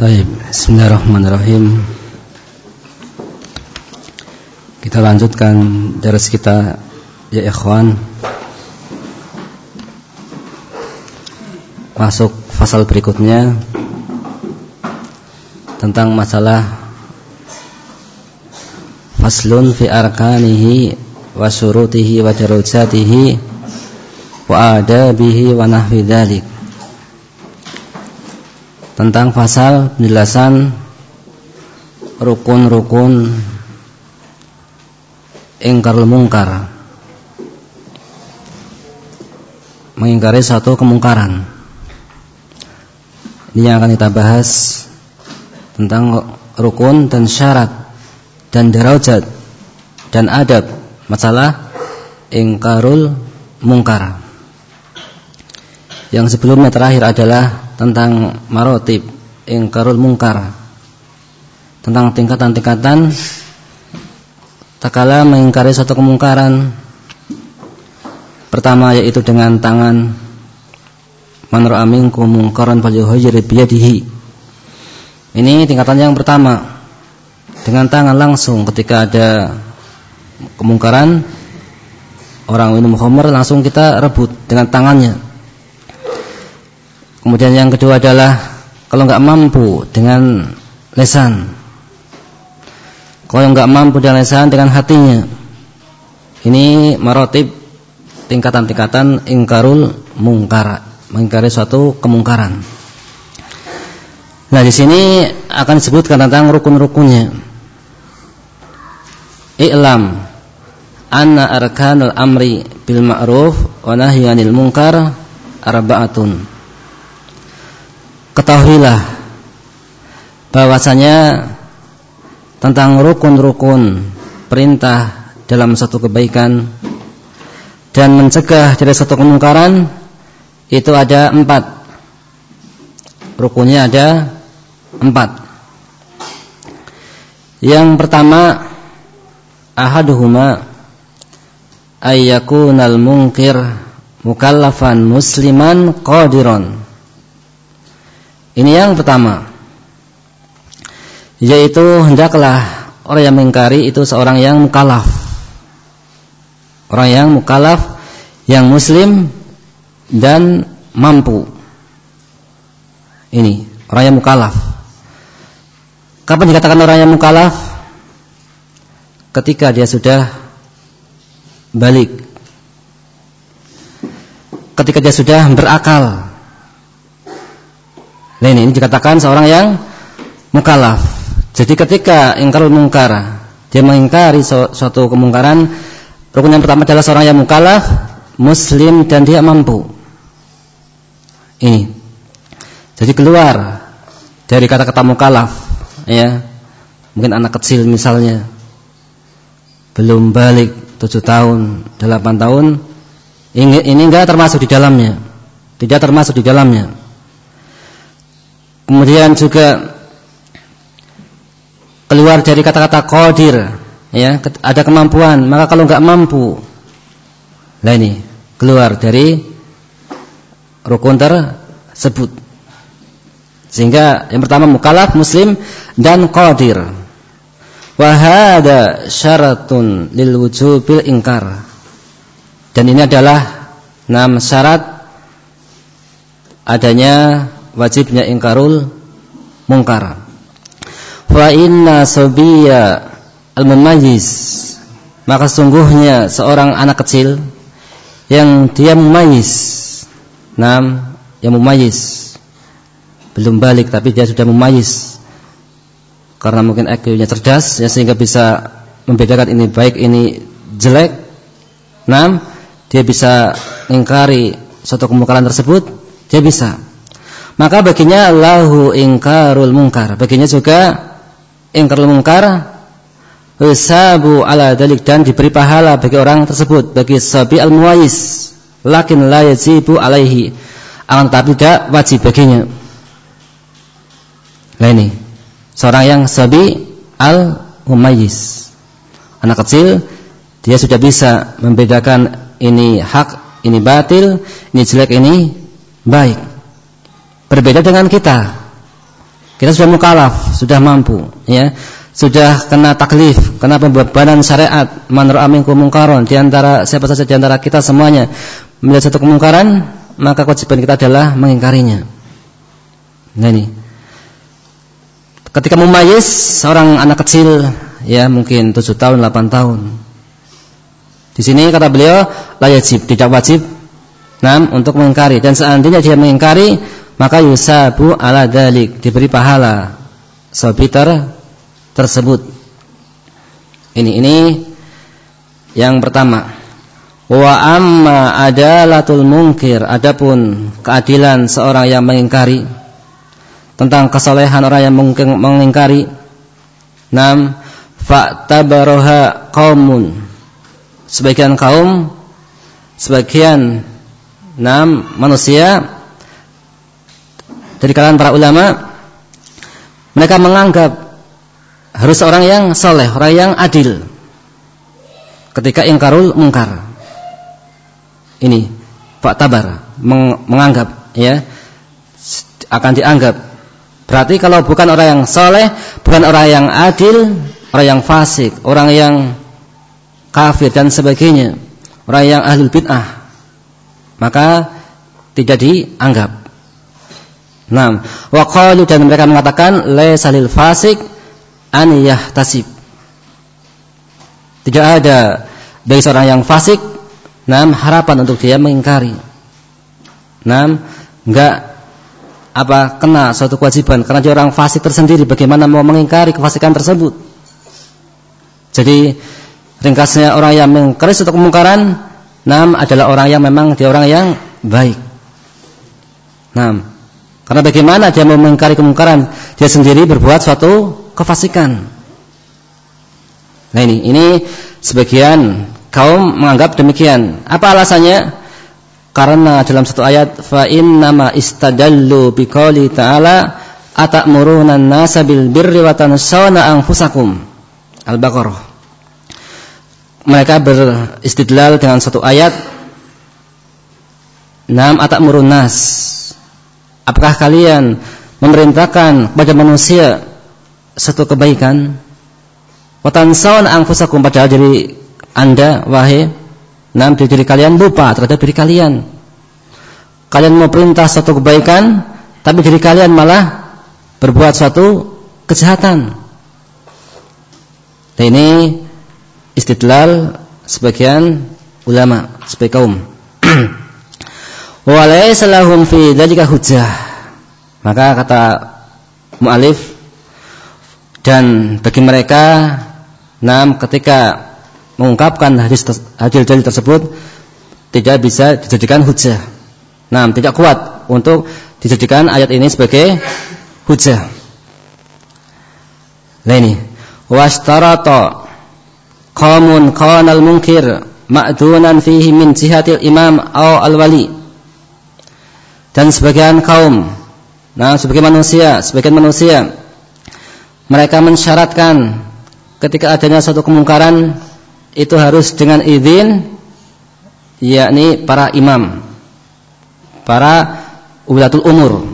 Taib, Bismillahirrahmanirrahim. Kita lanjutkan dari kita ya ikhwan. Masuk fasal berikutnya tentang masalah faslun fi arkanihi wa syurutihi wa darajatihi wa adabihi wa nahwi tentang pasal penjelasan rukun-rukun ingkarul mungkar. Mengingkari suatu kemungkaran. Ini yang akan kita bahas tentang rukun dan syarat dan derajat dan adab masalah ingkarul mungkar. Yang sebelumnya terakhir adalah tentang marotib ingkarul mungkar. Tentang tingkatan-tingkatan tak kala mengingkari suatu kemungkaran. Pertama yaitu dengan tangan. Man ra'a minkum munkaran falyughayyir biyadihi ini tingkatan yang pertama. Dengan tangan langsung ketika ada kemungkaran orang minum khamr langsung kita rebut dengan tangannya Kemudian yang kedua adalah kalau nggak mampu dengan lesan. Kalau nggak mampu dengan lesan dengan hatinya. Ini marotib tingkatan-tingkatan ingkarul mungkar, mengingkari suatu kemungkaran. Nah, di sini akan disebutkan tentang rukun-rukunnya. I'lam anna arkanul amri bil ma'ruf wa nahyanil munkar arba'atun ketahuilah bahwasanya tentang rukun-rukun perintah dalam satu kebaikan dan mencegah dari satu kemungkaran itu ada empat. Rukunnya ada empat. Yang pertama ahaduhuma ayyakunal munkir mukallafan musliman qadiron ini yang pertama. Yaitu hendaklah orang yang mengingkari itu seorang yang mukalaf. Orang yang mukalaf yang muslim dan mampu. Ini orang yang mukalaf. Kapan dikatakan orang yang mukalaf? Ketika dia sudah balik. Ketika dia sudah berakal Nah ini, ini dikatakan seorang yang mukalaf. Jadi ketika ingkar mungkar, dia mengingkari suatu kemungkaran, rukun yang pertama adalah seorang yang mukalaf, muslim dan dia mampu. Ini. Jadi keluar dari kata-kata mukalaf, ya. Mungkin anak kecil misalnya belum balik 7 tahun, 8 tahun, ini, ini enggak termasuk di dalamnya. Tidak termasuk di dalamnya. Kemudian juga keluar dari kata-kata qadir, ya, ada kemampuan. Maka kalau enggak mampu, lah ini keluar dari rukun tersebut. Sehingga yang pertama mukallaf muslim dan qadir. Wa hada syaratun lil wujubil ingkar. Dan ini adalah enam syarat adanya wajibnya ingkarul mungkar. Fa inna sabiya al-mumayyiz maka sungguhnya seorang anak kecil yang dia mumayyiz. Nam, yang mumayyiz. Belum balik tapi dia sudah mumayyiz. Karena mungkin IQ-nya cerdas ya sehingga bisa membedakan ini baik ini jelek. Nam, dia bisa ingkari suatu kemungkaran tersebut, dia bisa maka baginya lahu ingkarul mungkar. Baginya juga ingkarul mungkar Usabu ala dalik dan diberi pahala bagi orang tersebut bagi sabi al muwais lakin la yajibu alaihi. Akan tapi tidak wajib baginya. Nah ini seorang yang sabi al mumayyiz anak kecil dia sudah bisa membedakan ini hak ini batil ini jelek ini baik Berbeda dengan kita. Kita sudah mukalaf, sudah mampu, ya. Sudah kena taklif, kena pembebanan syariat, man ra'a minkum di antara siapa saja di antara kita semuanya melihat satu kemungkaran, maka kewajiban kita adalah mengingkarinya. Nah ini. Ketika memayis seorang anak kecil, ya mungkin 7 tahun, 8 tahun. Di sini kata beliau, layajib, tidak wajib Nam untuk mengingkari dan seandainya dia mengingkari maka yusabu ala dalik diberi pahala sabiter tersebut. Ini ini yang pertama. Wa amma adalatul munkir adapun keadilan seorang yang mengingkari tentang kesalehan orang yang mengingkari. Nam fa'tabaroha qaumun. Sebagian kaum sebagian enam manusia dari kalangan para ulama mereka menganggap harus orang yang soleh, orang yang adil ketika ingkarul mungkar. Ini Pak Tabar meng menganggap ya akan dianggap berarti kalau bukan orang yang soleh, bukan orang yang adil, orang yang fasik, orang yang kafir dan sebagainya, orang yang ahlul bid'ah, maka tidak dianggap. Nah, waqalu dan mereka mengatakan laisa lil fasik an yahtasib. Tidak ada bagi seorang yang fasik nam harapan untuk dia mengingkari. Nam enggak apa kena suatu kewajiban karena dia orang fasik tersendiri bagaimana mau mengingkari kefasikan tersebut. Jadi ringkasnya orang yang mengingkari suatu kemungkaran Nam adalah orang yang memang dia orang yang baik. Nam. Karena bagaimana dia mau mengingkari kemungkaran, dia sendiri berbuat suatu kefasikan. Nah ini, ini sebagian kaum menganggap demikian. Apa alasannya? Karena dalam satu ayat fa innama istadallu biqouli ta'ala atamuruna an-nasa bil birri wa tansawna anfusakum. Al-Baqarah mereka beristidlal dengan satu ayat Nam atak murunas Apakah kalian memerintahkan kepada manusia satu kebaikan? Watansawan angfusakum padahal diri anda wahai Nam diri kalian lupa terhadap diri kalian. Kalian mau perintah satu kebaikan Tapi diri kalian malah berbuat suatu kejahatan. Dan ini istidlal sebagian ulama sebagai kaum. Wa laysa lahum fi dzalika hujjah. Maka kata mualif dan bagi mereka nam ketika mengungkapkan hadis hadis dalil tersebut tidak bisa dijadikan hujjah. Nam tidak kuat untuk dijadikan ayat ini sebagai hujjah. Nah ini wastarata qaumun qanal munkir ma'dunan fihi min jihatil imam au al-wali dan sebagian kaum nah sebagian manusia sebagian manusia mereka mensyaratkan ketika adanya satu kemungkaran itu harus dengan izin yakni para imam para ulatul umur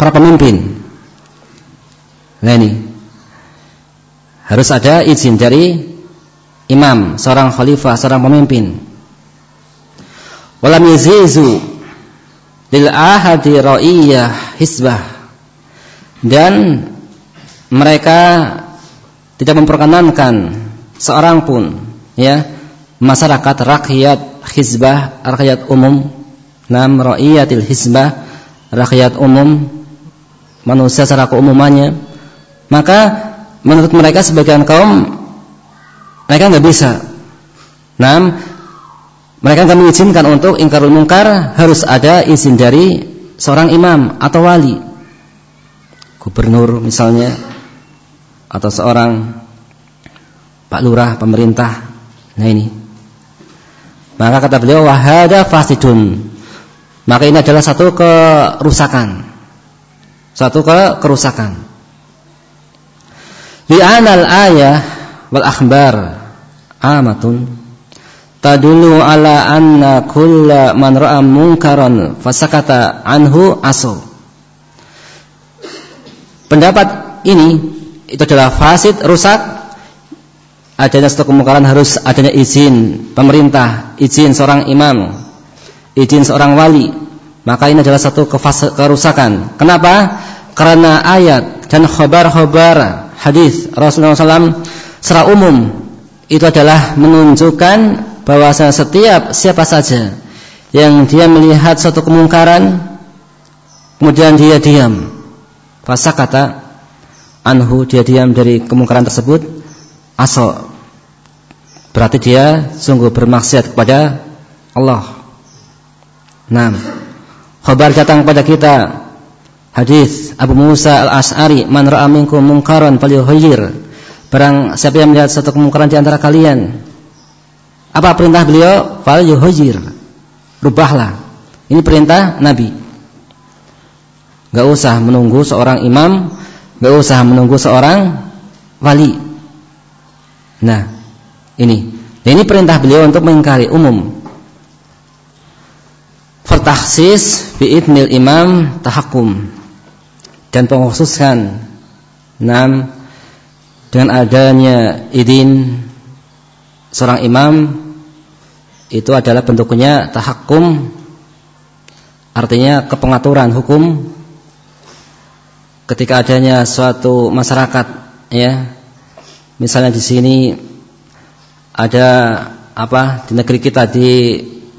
para pemimpin nah ini harus ada izin dari imam, seorang khalifah, seorang pemimpin. Walam lil ahadi ra'iyah hisbah. Dan mereka tidak memperkenankan seorang pun ya masyarakat rakyat hizbah rakyat umum nam ra'iyatil hizbah rakyat umum manusia secara keumumannya maka menurut mereka sebagian kaum mereka nggak bisa. Nah, mereka nggak mengizinkan untuk ingkarul mungkar harus ada izin dari seorang imam atau wali, gubernur misalnya, atau seorang pak lurah pemerintah. Nah ini. Maka kata beliau wahada fasidun. Maka ini adalah satu kerusakan. Satu ke kerusakan. Li'anal ayah wal akhbar amatun tadulu ala anna kulla man ra'a munkaran fasakata anhu asu pendapat ini itu adalah fasid, rusak. Adanya satu kemungkaran harus adanya izin pemerintah, izin seorang imam, izin seorang wali. Maka ini adalah satu kerusakan. Kenapa? Karena ayat dan khobar-khobar hadis Rasulullah SAW secara umum itu adalah menunjukkan bahwa setiap siapa saja yang dia melihat suatu kemungkaran kemudian dia diam. Fasa kata anhu dia diam dari kemungkaran tersebut. Asal berarti dia sungguh bermaksiat kepada Allah. Nah khabar datang kepada kita. Hadis Abu Musa al-As'ari man ra'a minkum munkaran falyughayyir barang siapa yang melihat satu kemungkaran di antara kalian apa perintah beliau? Fal yuhajir. Rubahlah. Ini perintah Nabi. Gak usah menunggu seorang imam, gak usah menunggu seorang wali. Nah, ini. Nah, ini perintah beliau untuk mengingkari umum. Fartahsis bi'idnil imam tahakum dan pengkhususkan enam dengan adanya idin seorang imam itu adalah bentuknya tahakum artinya kepengaturan hukum. Ketika adanya suatu masyarakat ya misalnya di sini ada apa di negeri kita di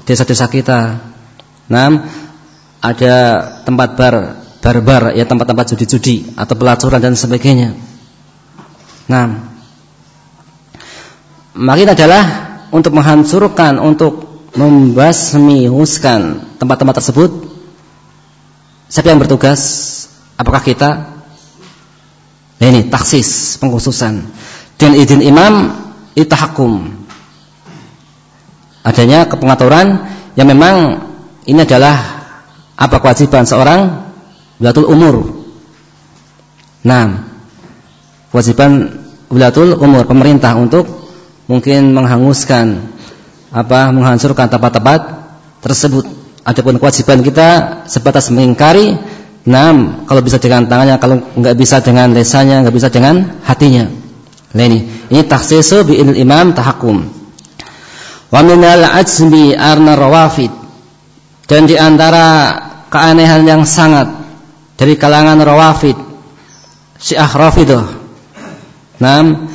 desa-desa kita. Nah ada tempat bar barbar ya tempat-tempat judi-judi atau pelacuran dan sebagainya. Nah Makin adalah untuk menghancurkan, untuk membasmihuskan tempat-tempat tersebut. Siapa yang bertugas? Apakah kita? Nah ini taksis, pengkhususan. Dan izin imam itahakum. Adanya kepengaturan yang memang ini adalah apa kewajiban seorang wulatul umur. Nah, kewajiban wulatul umur pemerintah untuk mungkin menghanguskan apa menghancurkan tempat-tempat tersebut. Adapun kewajiban kita sebatas mengingkari, enam kalau bisa dengan tangannya, kalau nggak bisa dengan lesanya, nggak bisa dengan hatinya. Nah ini, ini taksisu bi imam tahakum. Wa minal ajmi arna rawafid. Dan di antara keanehan yang sangat dari kalangan rawafid, Syiah Rafidah. Nam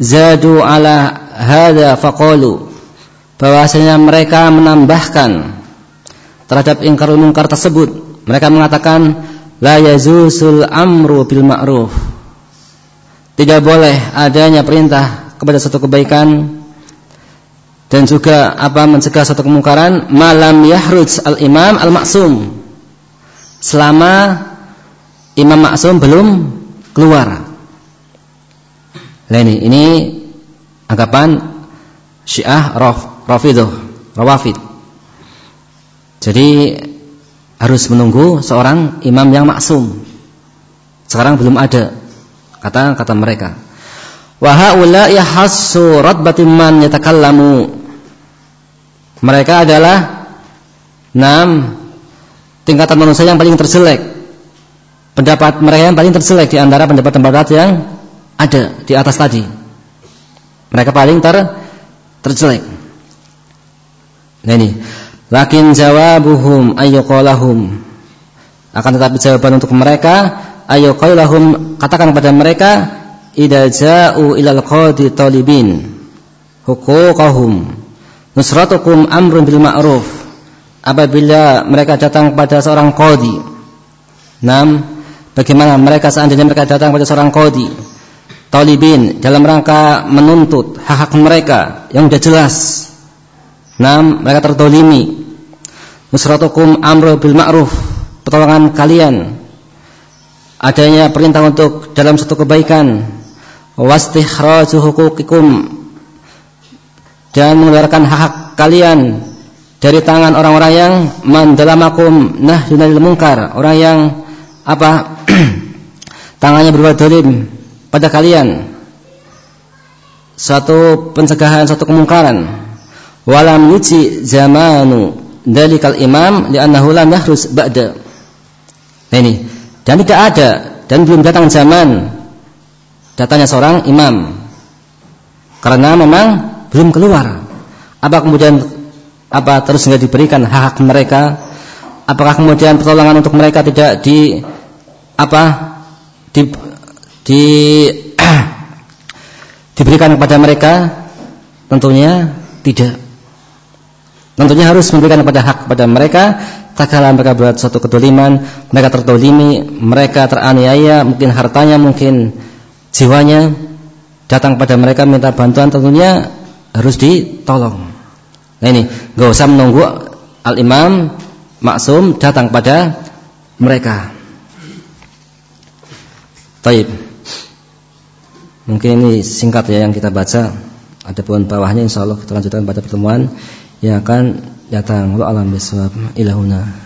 zadu ala hada faqalu. Bahwasanya mereka menambahkan terhadap ingkar mungkar tersebut. Mereka mengatakan la yazusul amru bil ma'ruf. Tidak boleh adanya perintah kepada satu kebaikan dan juga apa mencegah satu kemungkaran. Malam yahruj al imam al maksum selama imam maksum belum keluar. Nah ini ini anggapan Syiah Raf, Rafidah, Rawafid. Jadi harus menunggu seorang imam yang maksum. Sekarang belum ada kata kata mereka. Wa haula yahassu radbatin man yatakallamu. Mereka adalah enam tingkatan manusia yang paling terjelek. Pendapat mereka yang paling terjelek di antara pendapat-pendapat yang ada di atas tadi. Mereka paling ter terjelek. Nah ini, lakin jawabuhum ayyuqalahum. Akan tetapi jawaban untuk mereka ayyuqalahum katakan kepada mereka idza ja'u ilal qadi talibin huquqahum nusratukum amrun bil ma'ruf apabila mereka datang pada seorang qadi nam bagaimana mereka seandainya mereka datang pada seorang qadi talibin dalam rangka menuntut hak-hak mereka yang sudah jelas. Nah, mereka tertolimi. Nusratukum amru bil ma'ruf. Pertolongan kalian adanya perintah untuk dalam satu kebaikan. Wastikhraju huquqikum dan mengeluarkan hak-hak kalian dari tangan orang-orang yang mandalamakum nahyunal munkar, orang yang apa tangannya berbuat dolim pada kalian suatu pencegahan suatu kemungkaran walam yuci zamanu dalikal imam li'annahu lam yahrus ba'da nah ini dan tidak ada dan belum datang zaman datanya seorang imam. Karena memang belum keluar. Apa kemudian apa terus nggak diberikan hak, hak mereka? Apakah kemudian pertolongan untuk mereka tidak di apa di, di diberikan kepada mereka? Tentunya tidak. Tentunya harus memberikan kepada hak kepada mereka tak kala mereka buat suatu kedoliman, mereka tertolimi, mereka teraniaya, mungkin hartanya, mungkin jiwanya, datang pada mereka minta bantuan tentunya harus ditolong. Nah ini, gak usah menunggu al-imam maksum datang pada mereka. Taib. Mungkin ini singkat ya yang kita baca. Ada pun bawahnya insya Allah kita lanjutkan pada pertemuan yang akan datang. Wa alam bisawab ilahuna.